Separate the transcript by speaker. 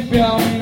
Speaker 1: sypiam